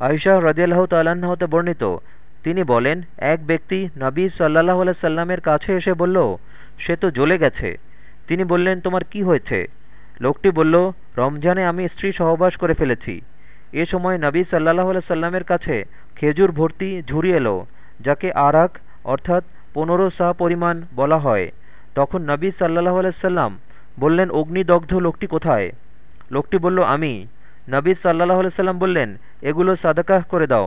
আয়শাহ রদিয়াল্লাহ তাল্লাহ্ন হতে বর্ণিত, তিনি বলেন, এক ব্যক্তি নবী সাল্লাহ সাল্লামের কাছে এসে বলল, সে তো জ্বলে গেছে। তিনি বললেন, তোমার কি হয়েছে? লোকটি বলল, রমজানে আমি স্ত্রী সহবাস করে ফেলেছি। এ সময় নবী সাল্লাহ সাল্লামের কাছে খেজুর ভর্তি ঝুরি এলো, যাকে আরাক অর্থাৎ পনেরো সা পরিমাণ বলা হয়। তখন নবী সাল্লাহ সাল্লাম বললেন, অগ্নিদগ্ধ লোকটি কোথায়? লোকটি বলল, আমি। নবী সাল্লাহ সাল্লাম বললেন এগুলো সাদাকাহ করে দাও।